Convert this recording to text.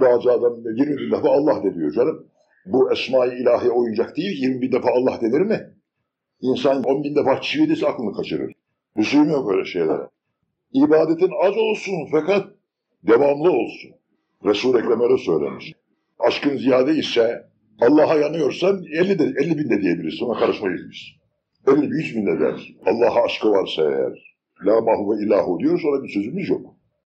Bazı adam 20 bin defa Allah de diyor canım. Bu esma-i ilahi oyuncak değil, 20 bin defa Allah denir mi? İnsan 10 bin defa çivi dese aklını kaçırır. Lüzum yok öyle şeylere. İbadetin az olsun fakat devamlı olsun. Resul-i Ekrem öyle söylemiş. Aşkın ziyade ise Allah'a yanıyorsan 50, de, 50 bin de diyebilirsin. Ona karışmayız biz. 50 bin, 100 bin de dersin. Allah'a aşkı varsa eğer. La mahve ilahu diyor sonra bir sözümüz yok.